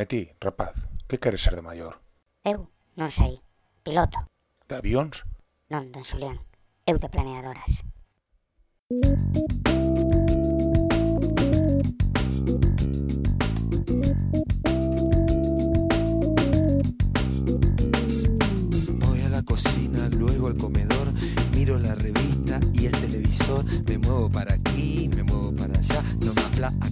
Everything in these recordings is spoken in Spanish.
E ti, rapaz, que queres ser de maior? Eu non sei. Piloto. De avións? Non, don Xulián. Eu de planeadoras. Voy a la cocina, luego al comedor, miro la revista y el televisor, me muevo para aquí, me muevo para allá, no me habla a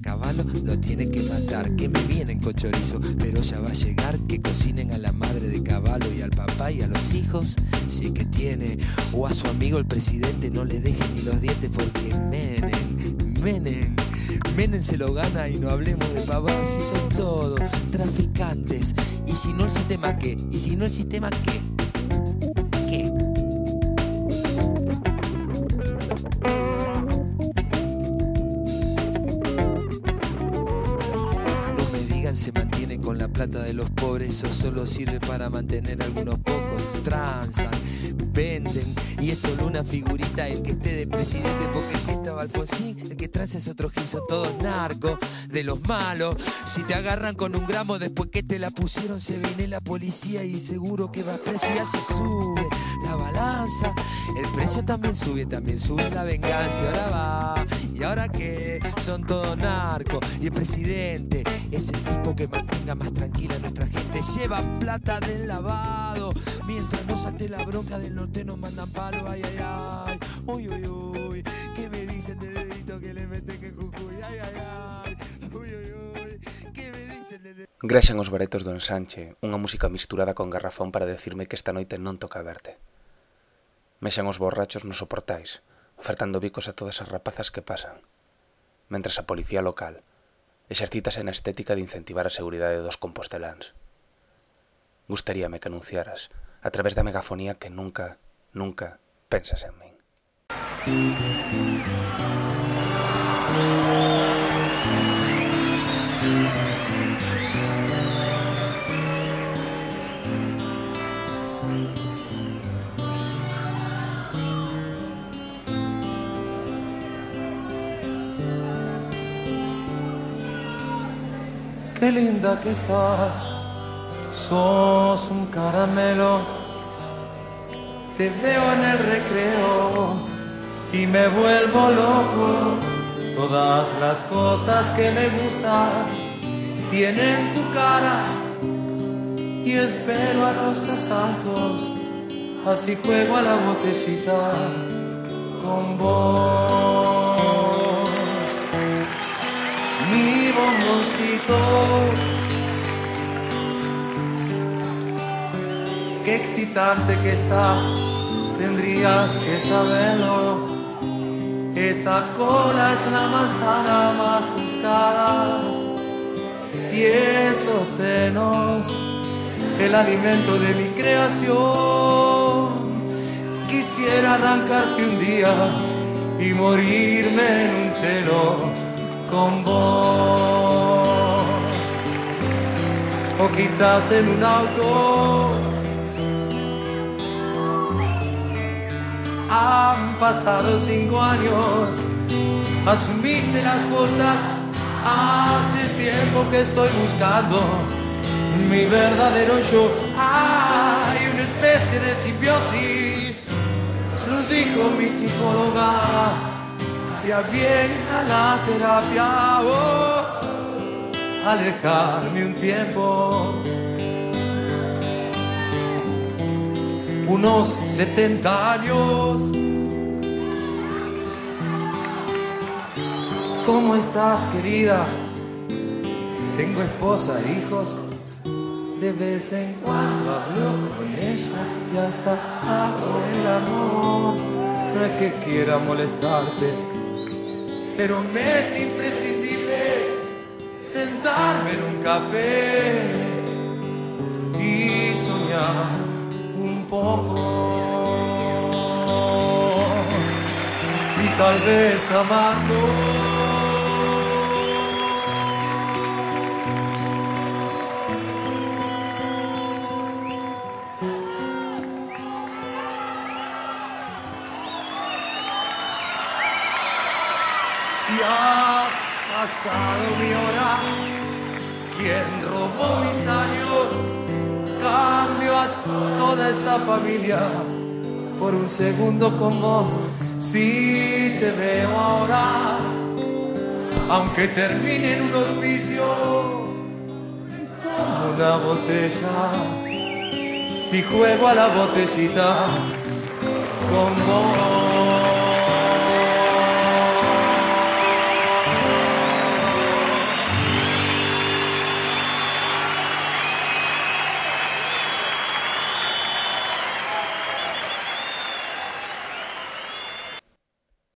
lo tiene que matar, que me vienen con chorizo, pero ya va a llegar, que cocinen a la madre de caballo y al papá y a los hijos, si es que tiene, o a su amigo el presidente, no le dejen ni los dientes porque menen, menen. Menem se lo gana y no hablemos de pavados si son todos traficantes. Y si no el sistema qué? Y si no el sistema? ¿Qué? Plata de los pobres, eso solo sirve para mantener a algunos pocos. Transan, venden, y es solo una figurita el que esté de presidente, porque si estaba Alfonsín, el que transa es otro gil, todos narcos, de los malos. Si te agarran con un gramo después que te la pusieron, se viene la policía y seguro que va preso y así sube la balanza. El precio también sube, también sube la venganza. Ahora va, y ahora que son todos narcos. Y el presidente es el tipo que mantenga más tranquila a nuestra gente. Lleva plata del lavado. Mientras no salte la bronca del norte, nos mandan palo. Ay, ay, ay. Uy, uy, uy. ¿Qué me dicen de dedito que le meten que Jujuy? Ay, ay, ay. Uy, uy, uy. ¿Qué me dicen de dedito? Grexan os baretos do ensanche unha música misturada con garrafón para decirme que esta noite non toca verte. Mexan os borrachos nos soportais, ofertando bicos a todas as rapazas que pasan. Mentras a policía local exercítase na estética de incentivar a seguridade dos composteláns. Gustaríame que anunciaras, a través da megafonía, que nunca, nunca pensas en min. Qué linda que estás, sos un caramelo. Te veo en el recreo y me vuelvo loco. Todas las cosas que me gustan tienen tu cara y espero a los asaltos. Así juego a la botellita con vos bomboncito. Qué excitante que estás, tendrías que saberlo. Esa cola es la manzana más buscada y esos senos, el alimento de mi creación. Quisiera arrancarte un día y morirme en un telón con vos o quizás en un auto. Han pasado cinco años, asumiste las cosas. Hace tiempo que estoy buscando mi verdadero yo. Hay una especie de simbiosis, lo dijo mi psicóloga haría bien a la terapia oh, alejarme un tiempo. Unos 70 años. ¿Cómo estás querida? Tengo esposa e hijos. De vez en cuando hablo con ella y hasta hago el amor. No es que quiera molestarte pero me es imprescindible sentarme en un café y soñar un poco y tal vez amando. Ha pasado mi hora. ¿Quién robó mis años cambio a toda esta familia por un segundo con vos. Si te veo ahora, aunque termine en un hospicio, tomo una botella y juego a la botellita con vos.